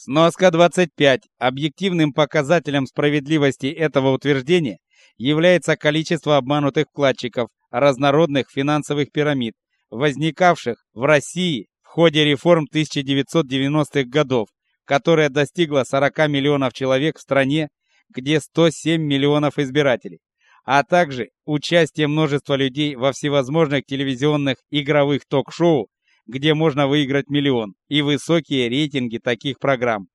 Сноска 25. Объективным показателем справедливости этого утверждения является количество обманутых вкладчиков разнородных финансовых пирамид, возникавших в России в ходе реформ 1990-х годов, которая достигла 40 миллионов человек в стране, где 107 миллионов избирателей, а также участие множества людей во всевозможных телевизионных игровых ток-шоу, где можно выиграть миллион, и высокие рейтинги таких программ.